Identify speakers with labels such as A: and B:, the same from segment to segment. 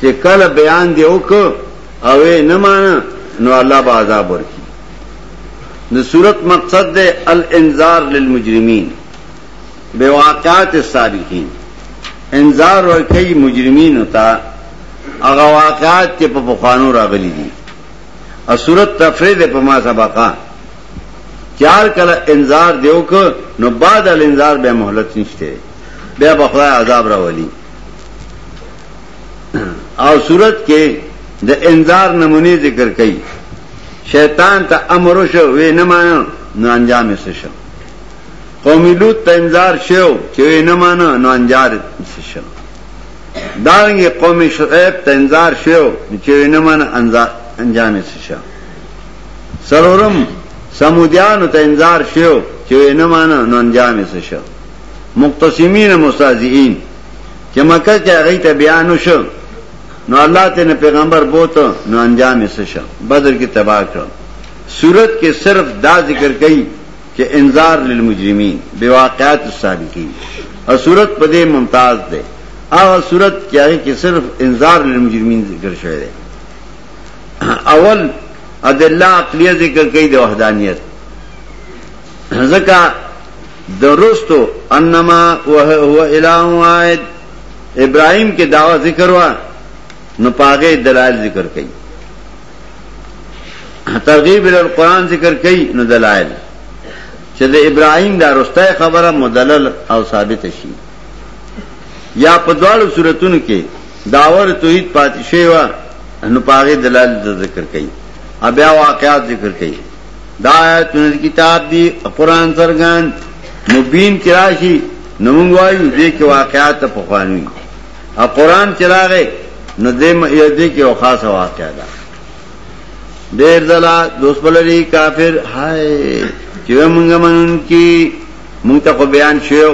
A: چې کله بیان دی وک او نه مان نو الله به عذاب ورکړي نو صورت مقصد ده الانذار للمجرمین بواقعات الصالحین انذار ورکړي مجرمین ته هغه واقعات چې په بخانو راغلي دي او صورت تفرید په ما سبقا چار کله انذار دیو کو نو بعد الانذار به مهلت نشته بیا بخدای عذاب راولي او صورت کې د انذار نمونه ذکر کړي شیطان ته امر شو وې نه مانو نو انجام یې شو قوم لوط ته انذار شو چې وې نه مانو نو انجام یې شو دارنګه قوم شعیب ته انذار شو چې وې نه مانو انجام یې شو سرورم سمودیانو ته انذار شو چې وې نه مانو نو انجام یې شو مقتسمین مستاذین چې مکه کې هغه ته بیان وشو نو الله ته پیغمبر بوته نو انجام یې شو بدر کې تباہ کړ صورت کې صرف دا ذکر کړي چې انذار للمجرمین بواقعات السابقین او صورت په دې ممتاز ده هغه صورت کې هغه کې صرف انذار للمجرمین ذکر شوی دی اول ادله عقلیه ذکر کړي د وحدانیت ځکه درستو انما وه هو اله واحد ابراهيم کې داوا ذکر وا نو پاغه دلایل ذکر کړي ترغیب ال القران ذکر کړي نو دلایل چې د ابراهيم دا رسته خبره مدلل او ثابت شي یا په دواړو صورتونو کې داور توحید پاتې شوی و نو پاغه دلایل ذکر کړي ابیا واقعات ذکر کړي دا آیاتونه کتاب دی قرآن سرګان مبین کراشی نمونږ وایو دې کې واقعات ته پخوانی او قرآن چې راغې نو دې یو دې کې یو خاصه واقعا ده ډېر دلا دوست بلری کافر هاي چې مونږ منون کې مونږ ته بیان شیو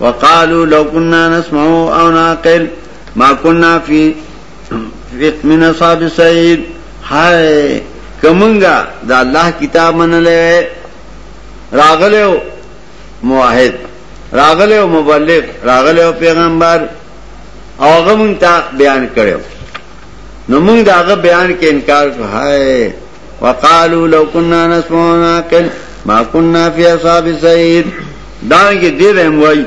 A: وقالو لو كنا نسمعو او ناقل ما كنا فی من اصحاب سعید ہائے کمنگا دا اللہ کتاب من لے راغلے ہو معاہد راغلے ہو مبلغ راغلے ہو پیغمبر اوغه مونږ ته بیان کړو نو مونږ داغه بیان کې انکار کوه وقالو لو كنا نسمع ناقل ما كنا في اصحاب السعير دانګه دې رحم وای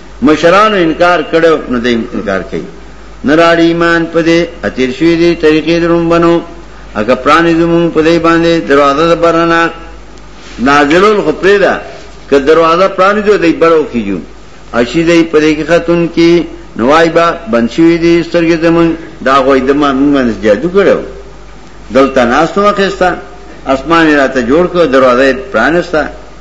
A: مشرانو انکار کړو نو دې انکار کوي نه راړي ایمان په دې اتیر شوی دي طریقې دروم بنو اګه پرانی زمون په دې باندې دروازه د برنا نازلول خو پرې ده که دروازه پرانی جو دې برو کیجو اشی دې په دې کې خاتون کې نوای با بنشوی دي سترګې زمون دا غوې د ما موږ جادو کړو دلته ناس نو واخیستا اسمان راته جوړ کړ دروازه پرانستا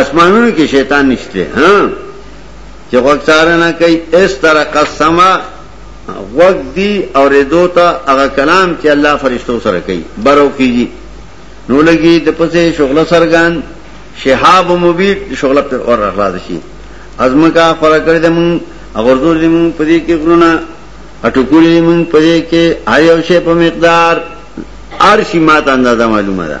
A: آسمانونو کې شیطان نشته ها چې وخت سره نه کوي اس طرح قسمه وګ دی او ردو ته هغه کلام چې الله فرشتو سره کوي برو کیږي نو لګي د پسې شغله سرګان شهاب مبین شغله پر اور اخلاص شي ازمه کا پر کړ دې مون اغردور دې مون پدې کې غرونه اټکول دې مون پدې کې آیو شه په مقدار ارشی ماته اندازه معلومه ده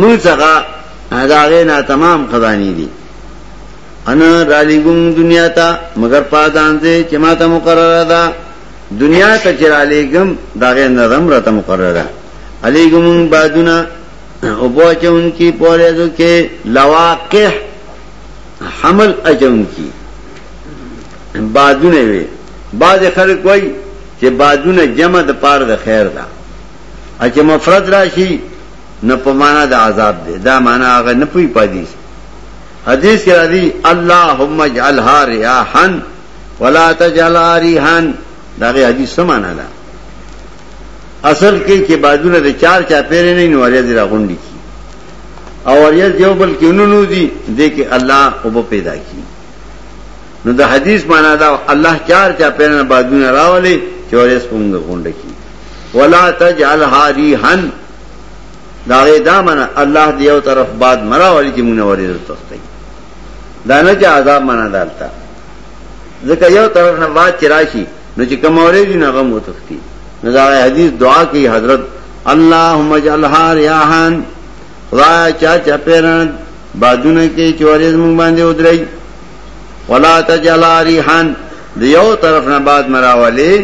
A: موږ څنګه دا غینا تمام خدانی دي انا را لګون دنیا ته مگر پادان دې چې ما ته مقرره ده دنیا ته چې را لګم دا غیر نظم را ته مقرره ده علیکم بادنا او بوچون کی پوره دو کې لواقع حمل اجون کی بادونه وي بعض خلک وایي چې بادونه جمع د پاره د خیر ده اچه مفرد راشي نه په معنا د عذاب دی دا معنا هغه نه پوي پدیس حدیث کې راځي اللهم اجعلها رياحا ولا تجعلها ريحا دا غي حدیث سمانا ده اصل کې چې بازونه د چار چا پیرې نه نوړې دي راغونډي کی او وریا دیو بل کې نونو دي د کې الله او پیدا کی نو د حدیث معنا دا الله چار چا پیرې نه بازونه راولي چې ورې سپونګ غونډي کی ولا تجعل هادي هن دا غي دا منه الله دی یو طرف بعد مرا ولی چې مونږ ورې تختی دا نه چې عذاب منه دالتا ځکه یو طرف نه بعد چرایشي نو چې کوم اورې دي نه غم وتختی نو دا حدیث دعا کوي حضرت اللهم اجعل هارياهن خدا چا چا پیران بادونه کې چورې مونږ باندې ودرای ولا تجعل هاريهن د یو طرف نه بعد مراولې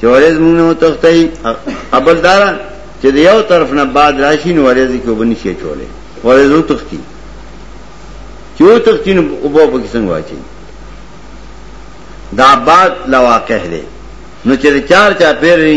A: چې ورځ موږ نه وتختای ابل دار چې د یو طرف نه بعد راشي نو ورځ کې وبني شي چولې ورځ وتختی چې وتختی نو وبو په څنګه واچي دا بعد لواقع دی نو چې چار چا پیری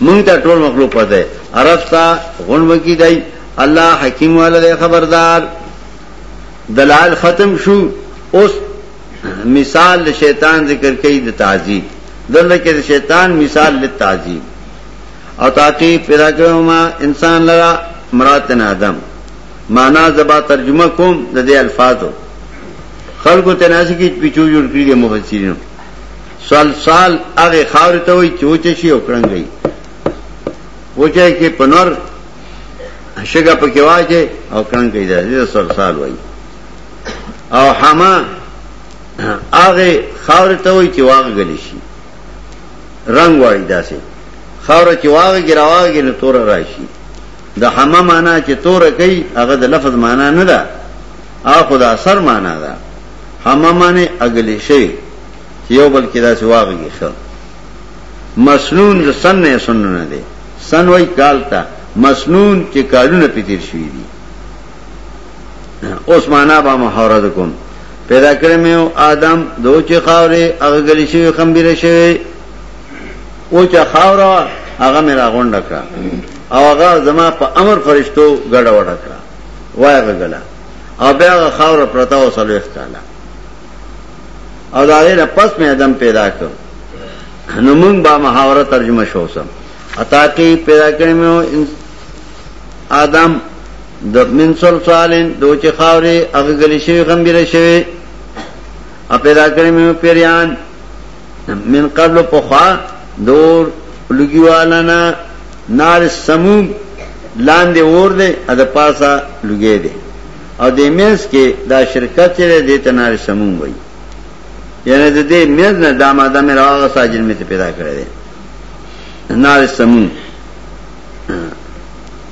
A: مونږ ته ټول مخلوق پته عرب تا غون وکی دی الله حکیم والده خبردار دلال ختم شو اوس مثال د شیطان ذکر کوي د تعذیب دلته کې د شیطان مثال د تعذیب او تاکي پیدا کړو ما انسان لرا مراد نه ادم معنا زبا ترجمه کوم د دې الفاظو خلکو تناسي کې پیچو جوړ کړی د مفسرینو سلسال هغه خاور ته وي چې وچه شي او کړنګي وچه کې پنور شګه پکې واچي او کړنګي ده دې سلسال وایي او حما هغه خاور ته وي چې واغګل شي رنگ وایي داسې خاور چې واغګي راواغګي نو تور راشي د حما معنا چې تور کوي هغه د لفظ معنا نه ده اخو د اثر معنا ده حما معنی اغلی شي چې یو بل کې داسې واغږي شو مسنون د سن نه سن نه دی سن وای کال ته مسنون چې کالونه پیتیر شوی دي اوس معنا به محاورت کوم پیدا کړی مې آدم دو چې خاورې هغه غلی شوی خمبيره شوی او چې خاورا هغه مې راغونډ کړه او هغه زما په امر فرشتو ګډه وډه کړه وای غلا او بیا هغه خاور پرتا وسلو اختاله او دا غیر پس مې ادم پیدا کړ نو موږ با محاوره ترجمه شو سم عطا کې پیدا کړم آدم د من سل سالن دوچ خاورې هغه غلی شوی غمبیر شوی ا پیدا کړم پیریان من قبل پخوا دور لګیوالانا نار سموم لاندې اور دې ا د پاسا لګې دې او دې مېز کې دا شرکت چې دی ته نارې سموم وایي یعنی د دې مېز نه دا ماده مې راغه ساجر مې ته پیدا کړی دی نارې سموم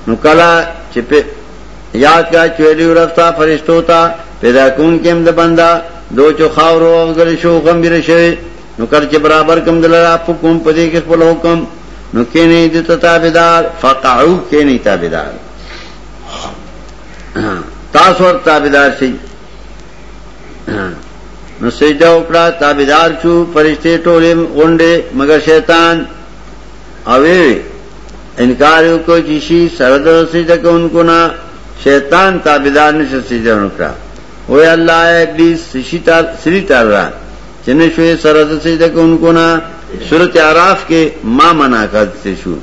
A: نو کله چې په یاد کا چویلی ورفتا فرشتو تا پیدا کون کېم د بندا دو چو خاورو او غل شو غم بیر شوی نو کله چې برابر کم دلرا په کوم پدې کې خپل حکم نو کې نه دې تابعدار فقعو کې نه تابعدار تاسو ور تابعدار شئ نو سجده وکړه تابعدار شو فرشته ټولم غونډه مگر شیطان اوی انکار وکړ چې شي سره د سجده کوونکو نه شیطان تابعدار نشه سجده وکړه او الله ابلیس شي تا سری تعالی چې نشوي سره د سجده کوونکو نه سورته اعراف کې ما منع کړ شو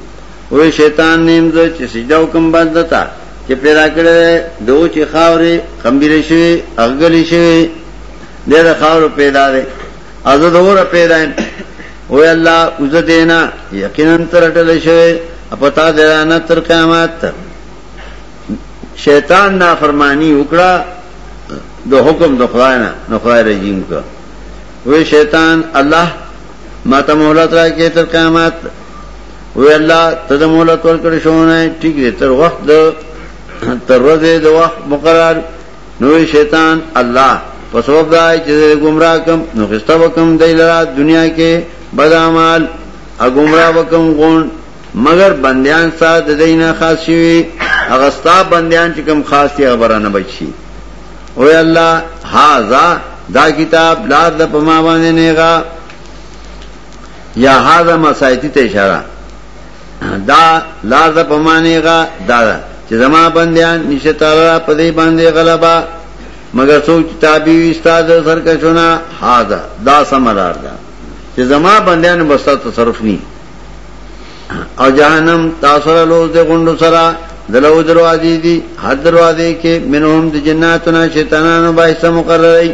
A: وې شیطان نیم زه چې سجده وکم بندتا چې پیدا کړې دوه چې خاورې خمبیرې شوی اغګلې شوی دې د خاورو پیدا دې ازه دوره پیدا او الله عز دینا یقینا ترټل شوی اپتا درانه تر قیامت شیطان نافرمانی وکړه د حکم د خدای نه نو خدای رجیم کا وې شیطان الله ما ته مهلت راکې تر قیامت وی الله ته د مهلت ورکړې شو نه ټیک دی تر وخت د تر ورځې د وخت مقرر نو شیطان الله په سبب دا چې گمراه کم نو خسته وکم د لرا دنیا کې بد اعمال ا گمراه وکم غون مگر بندیان سات د دینه خاص شي هغه ستا بندیان چې کم خاص دي خبره نه بچي او الله هاذا دا کتاب لار د پما باندې نه غا یا هاذا مسایتی ته اشاره دا لا ز پمانېغه دا چې زما بندیان نشه تعالی په دې باندې غلبا مگر سوچ تابع استاد سرکشونه هاذا دا سملار دا چې زما بندیان بستا تصرف ني او جهنم تاسو له لوز د غوندو سره دلو دروازې دي حد دروازې کې منهم د جناتنا شیطانانو بایسه مقرره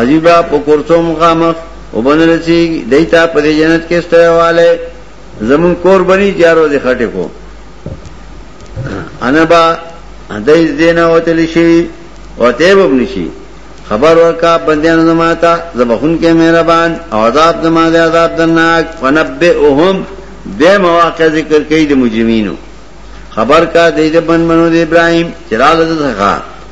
A: عجیبا په کورڅو مخامخ وبنرسي دیتا په جنت کې ستواله زمون کور بني جارو دي خټه کو انا با دای دینه وتلی شي او ته وبني شي خبر ورکا بندیان زماتا زبخون کې مهربان او عذاب زما دې عذاب درناک ونبئهم به مواقع ذکر کوي د مجرمینو خبر کا دې د بن منو د ابراهيم چراغ د څخه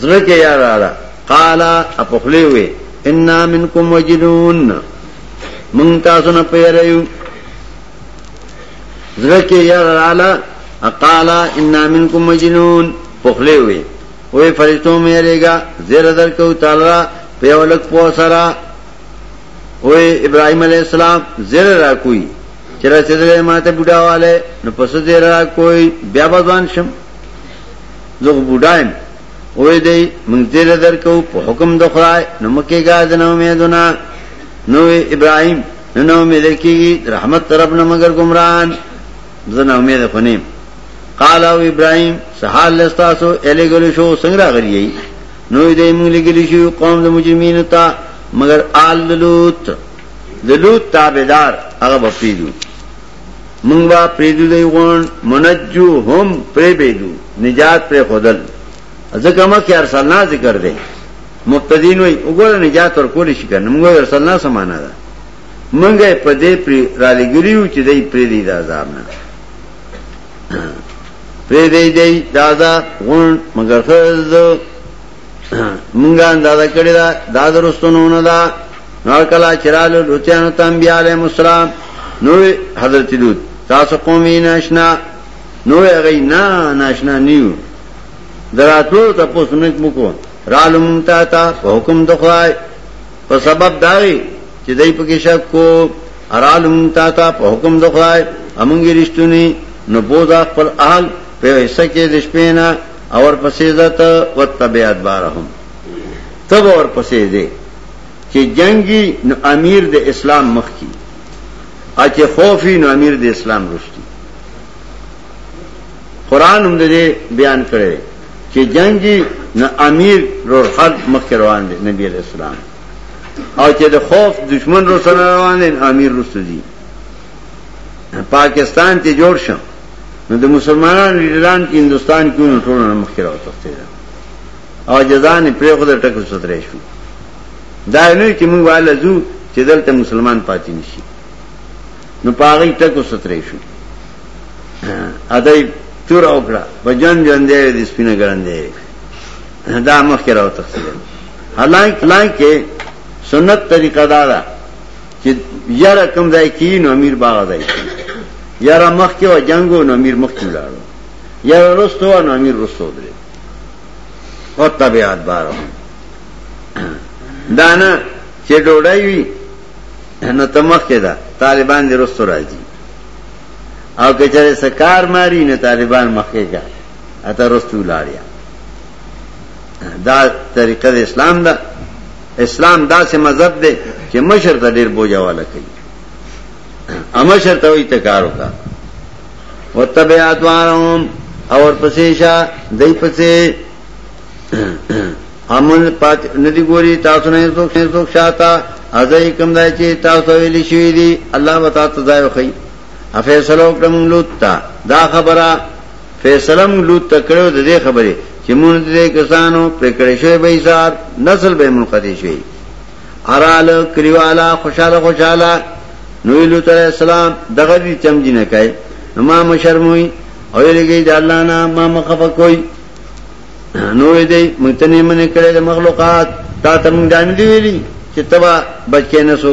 A: زړه کې یا راړه قال اپخلی وی ان منکم وجلون من تاسو نه پیریو زړه کې یا راړه قال ان منکم وجلون پخلی وی وې فرشتو مې لګا زیر در کو تعالی په یو لک پو سره وې ابراهيم عليه السلام زیر را کوي چې راځي ماته بډاواله نو پس زیر را کوي بیا بزان شم زه خو بوډا یم وې دی موږ دې له درکو په حکم د خدای نو مکه ګا د نو امیدونه نو ابراهیم نو نو امید کیږي رحمت طرف نه مگر گمراهان زه نو امید خو نیم قال او ابراهیم سحال لستاسو الی ګل شو څنګه غریي نو دې موږ لګل شو قوم د مجرمین ته مگر آل لوط د لوط تابعدار هغه بپیدو مونږ با پریدو دی غون منجو هم پری بیدو نجات پری خودل ځکه مکه ارسلنا ذکر دی مبتدین وی وګوره نجات ورکول شي کنه مونږ ارسلنا سمانه ده مونږه په دې پری را لګریو چې دی پری دی د عذاب نه پری دی دی د عذاب غون مگر خزه مونږه اندازه کړی دا دا درستونو نه دا نور کلا چرال لوتیانو ته انبیاء علیهم السلام نو حضرت لوط تاسو قوم یې ناشنا نو هغه نه ناشنا نیو دراتلو ته پوسنک مکو رالم تا تا حکم د خدای په سبب داوی چې دای په کې شک کو ارالم تا تا په حکم د خدای امونګی رښتونی نو بوزا خپل اهل په حصہ کې د شپې نه اور پسې ذات وتبع ادبارهم تب اور پسې دې چې جنگي نو امیر د اسلام مخ کی اچې خوفي نو امیر د اسلام رښتي قران هم دې بیان کړي چې جنگي نو امیر رور خلق مخ روان دي نبی اسلام او چې د خوف دشمن رو سره روان دي امیر رسو دي پاکستان ته جوړ شم نو د مسلمانانو ایران کې هندستان کې نو ټول نه مخکې راوتښتې ده او جزان پرې خو د ټکو سترې شو دا نه چې موږ والا زو چې دلته مسلمان پاتې نشي نو پاغي ټکو سترې شو ادای تور او کړه په جن جن دې د سپینه ګرندې دا مخکې راوتښتې ده حالانکه حالانکه سنت طریقه دا ده چې یاره کم ځای کې نو امیر باغ ځای کې یاره مخ کې و جنگو نو امیر مخ کې لاړو یاره رستو نو امیر رستو درې او طبيعت بار دانا چې ډوډۍ وي نو تمخ کې دا طالبان دې رستو راځي او کچره سکار ماری نه طالبان مخکې کا اته رستو لاړیا دا طریقه د اسلام ده اسلام دا سے مذہب دے کہ مشر تا دیر بوجہ والا کئی امشر تا ہوئی تکارو کا و طبیعت وارہم اور پسیشا دی پسے امن پات ندی گوری تاسو نه څوک نه څوک شاته ازای کوم دای چې تاسو ویل شوې دي الله وتا ته ځای وخی افیصلو کوم لوت دا خبره فیصله مونږ لوط ته کړو د دې خبرې چې مونږ دې کسانو پر کړې شوی به ایثار نسل به منقطع شي ارال کلیوالا خوشاله خوشاله نو لوط علیہ السلام دغه دې چم دي نه کوي ما مشرموي او لګي د الله نه ما مخفه کوي نو دې متنه من کړې د مخلوقات تا تم دان دی ویلي چې تبا بچی نه سو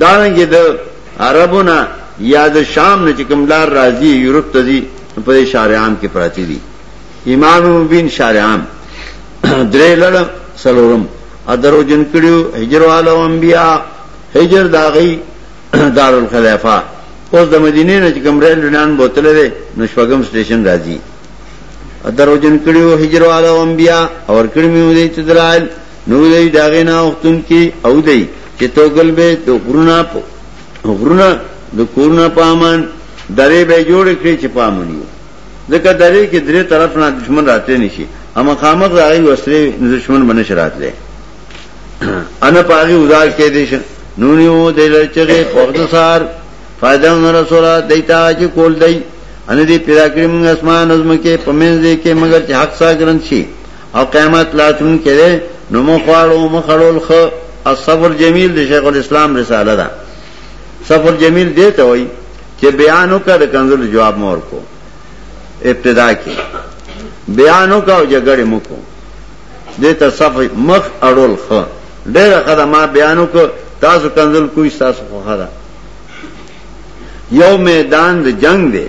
A: دارنګه د عربونه یا د شام نه چې کوم لار راځي یورپ ته ځي په شارع عام کې پراتی دي امام مبین شارع عام درې لړ سلورم ادرو جن کړیو هجر والو انبیا هجر داغي دارالخلافه اوس د مدینه نه چې کوم ریل لنان بوتل لري نشوګم سټیشن راځي ادرو جن کړیو هجر والو انبیا اور کړی مې ودی چې درایل نو دی داغه نه وختون کې او دی چې توګل به د غرونه په غرونه د کورونه په امان درې به جوړ کړی چې پامنیو ځکه درې کې درې طرف نه دشمن راته نشي اما خامخ راغی وسره دشمن باندې شرات لې انا پاغي وزار کې دي نو نیو د لچغه پردسار فائدہ نو رسول دیتا چې کول دی ان دې پیدا کړم اسمان نظم کې پمنځ دې کې مگر چې حق ساګرن شي او قیامت لاتون کړي نو مخواړو مخړول خو الصبر جمیل د شیخ الاسلام رساله ده صبر جمیل دې ته وایي چې بیان وکړ کنزل جواب مور کو ابتدا کې بیان وکاو جګړه مو کو دې ته صف مخ اړول خو ډېر قدمه بیان وکړ تاسو کنزل کوی تاسو خو خره یو میدان د جنگ دی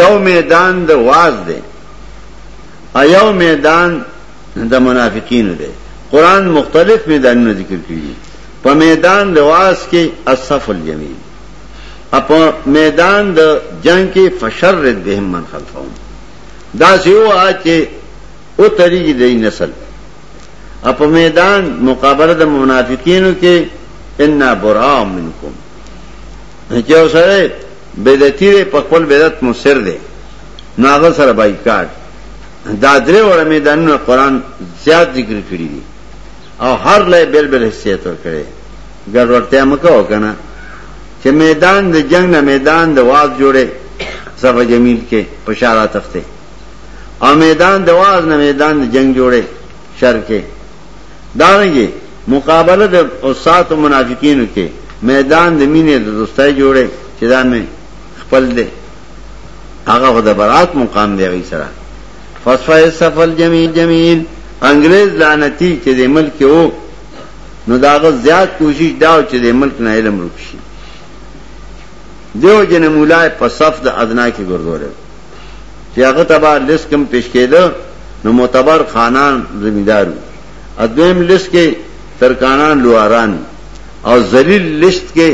A: یو میدان د واز دی ایو میدان د منافقینو دی قران مختلف میدانونه ذکر کړي په میدان د واس کې اصف الجمیل اپ میدان د جنگ کې فشرد بهم من خلفهم دا سیو اچې او طریقې د نسل اپ میدان مقابله د منافقینو کې ان برا منکم چې اوسره بدعتي په خپل بدعت مصر دی نو هغه سره بایکاټ دا درې وړه میدانونه قران زیات ذکر کړی دي او هر لای بل بل حیثیت ور کړی ګډوډتیا مکو کنه چې میدان د جنگ نه میدان د واز جوړه صفه جمیل کې پشارا تخته او میدان د واز نه میدان د جنگ جوړه شر کې دارنګي مقابله د اوسات او منافقینو کې میدان د مینې د دوستۍ جوړه چې دا مې خپل دی هغه د برات مقام دی غي سره فصفه سفل جمیل جمیل انګريز لعنتی چې د ملک یو نو داغه زیات کوشش داو چې د ملک نه علم رکشي دیو جن مولای په صف د ادنا کې ګرځوره چې هغه تبا لیس کم پیش کېده نو معتبر خانان زمیدارو ادویم لیس کې ترکانان لواران او ذلیل لیست کې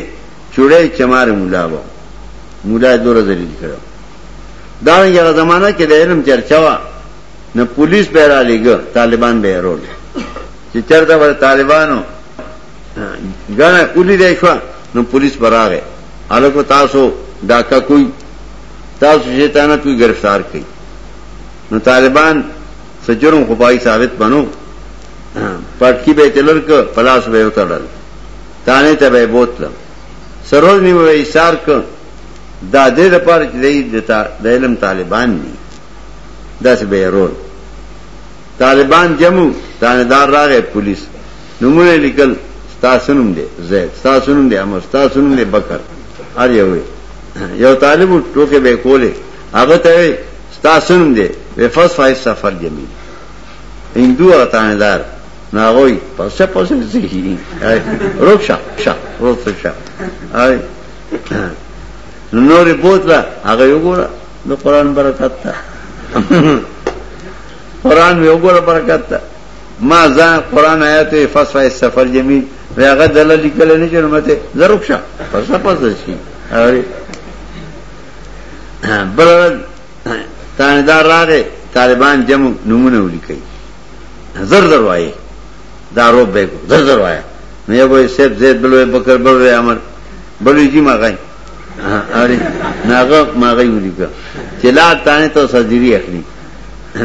A: چوړی چمار مولا وو مولا دوره ذلیل کړو دا هغه زمانہ کې د علم چرچا وا نه پولیس به را لګ طالبان به رول چې چرته ور طالبانو غنه اولی دی شو نو پولیس براغه الکو تاسو ډاکا کوئی تاسو شیطانه کوئی گرفتار کړي نو طالبان سجرم خپای ثابت بنو پټکی به تلر ک پلاس به وتړل تانه ته به بوتلم سروز می وای سار ک دا دې د پاره چې دی د علم طالبان دي داس به رول طالبان جمو تانیدار راغې پولیس نمونه لیکل ستاسونم دې زید ستاسونم دې امر ستاسونم دې بکر ار یو یو طالب ټوکې به کولې هغه ته ستاسونم دې وفص فای سفر جمیل هندو او تانیدار ناغوی پسه پسه زیږي روښه شه روښه شه آی نور بوتله هغه یو ګوره د قران برکت ته قران یو ګوره برکت ته ما ځان قران آیات فصفه سفر جمیل هغه دل لیکل نه چې مته زروښه پسه پسه شي آی بل تانه دار راغې طالبان جمع نمونه ولیکي زر زر وایي دا روب به کو زر زر وایي نو یو وایي سیب زید بل وایي بکر بل وایي عمر بل وایي جی ماغی اړي ناغه ماغی ولیکه چې لا تانه ته سجری اخلي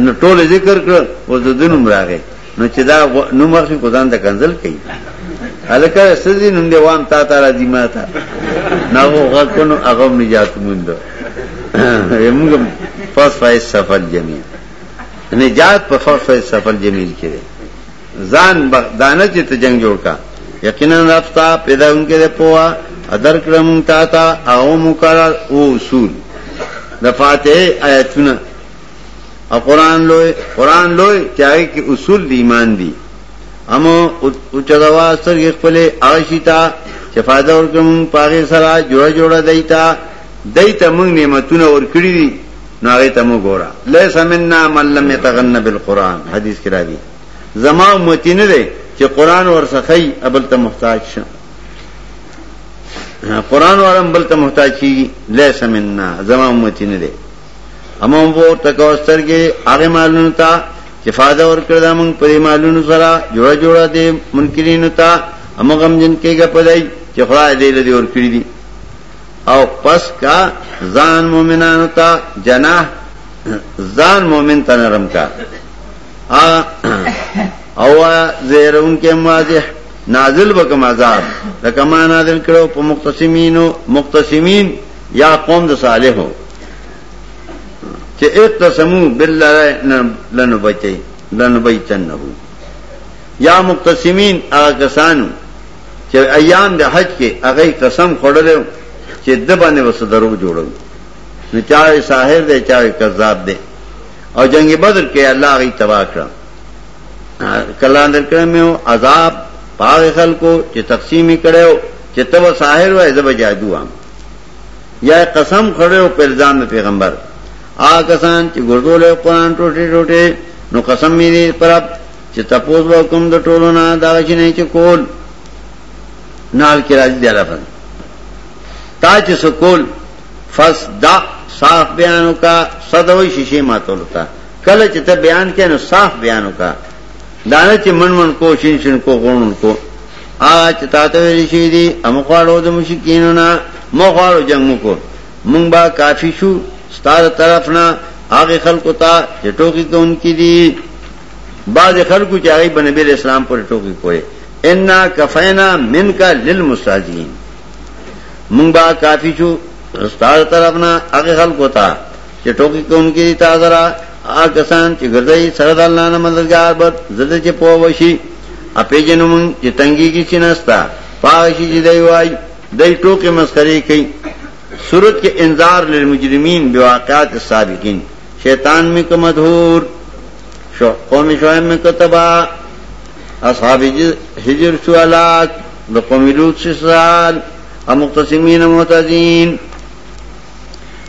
A: نو ټول ذکر کړ او د دنوم راغی نو چې دا نو مخې کو ځان د کنزل کوي الکه سدي نوم دی وام تا تا راځي ما تا نو هغه کو نو هغه نجات موند موږ فاس فایس سفر جميل نجات په فخ سفر جمیل کې دی ځان دانه چې ته جنگ جوړ کا یقینا رافتا پیدا انکه ده پوا ادر کړم تا تا او مقرر او اصول د فاتحه آیتونه او قران لوی قران لوی چاہے کې اصول دی ایمان دی اما او چغوا سر خپل آشیتا چې فائدہ ورکوم پاره سره جوړ جوړ دایتا دایته موږ نعمتونه ورکړي دي نو هغه ته مو ګوره ليس منا من لم يتغنى بالقران حدیث کې راځي زما امتی نه دی چې قران ورسخی ابل ته محتاج شه قران ورم بل ته محتاج شي ليس منا زما امتی نه دی اما وو تکوستر کې هغه معلوم تا چې فائدہ ورکړ دا مونږ په معلوم سره جوړ جوړ دي منکرین تا اما غم جن کېګه پدای چې خدای دې لدی ورکړي دي او پس کا ځان مؤمنانو ته جناح ځان مؤمن ته نرم کا او زیرون کې واضح نازل وکم عذاب لکه ما نازل کړو په مختصمینو مختصمین یا قوم د صالحو چې اقتسمو بالله لنو بچي لنو بچنه یا مختصمین هغه کسانو چې ایام د حج کې هغه قسم خوړل چې د باندې وسه درو جوړو نو چاوي ساحر دی چاوي کذاب دی او جنگ بدر کې الله غي تبا کړ کله اندر کړ مې عذاب پاغ خلکو چې تقسیمي کړو چې تب ساحر وای زب جادو هم یا قسم خړو په الزام پیغمبر آ کسان چې ګردول قرآن ټوټه ټوټه نو قسم مې پر چې تپوس به کوم د ټولو نه دا چې نه چې کول نال کې راځي دی لفظ تا چې سکول فس دا صاف بیانو کا صدوي شیشه ماتول تا کله چې ته بیان کې نو صاف بیانو کا دانه چې من من کو شین شین کو غونن کو آ چې تا ته ویل شي دي هم خواړو د مشکینو نه مو خواړو جنگ مو کو مونږ با کافی شو ستاره طرف نه هغه خلکو ته چې ټوکی کوونکې دي بعض خلکو چې هغه بنبی اسلام پر ټوکی کوي ان کفینا منک للمستاذین مونږ با کافی شو استاد طرفنا هغه خلکو ته چې ټوکی کوونکی دي تاسو را هغه کسان چې ګرځي سره د الله نه مددگار بد زده چې پوه وشي اپې جنو مونږ چې تنګي کی چینستا پاوشي چې دی وای دای ټوکی مسخري کوي صورت کې انذار للمجرمین بواقعات السابقین شیطان می که مدهور شو قوم شعیب می که تبا اصحاب حجر شو علاق دو قوم لوت شو سال امقتسمین محتدین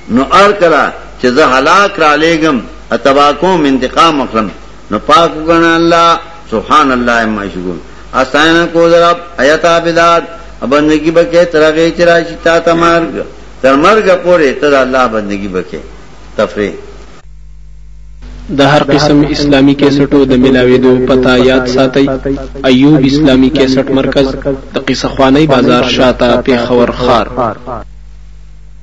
A: نو ار کلا چې زه هلاک را لېګم اتبا کوم انتقام اخلم نو پاک وګڼه الله سبحان الله ما شګون استاینه کو درب ایتا بداد بندگی بکې ترغه چې راشي تا تمرګ تر مرګ پورې ته الله بندگی بکې تفریح.
B: د هر قسم اسلامي کیسټو د ملاوېدو پته یاد ساتئ، ایوب اسلامي کیسټ مرکز، د قیصه خوانۍ بازار شاته، پېښور ښار.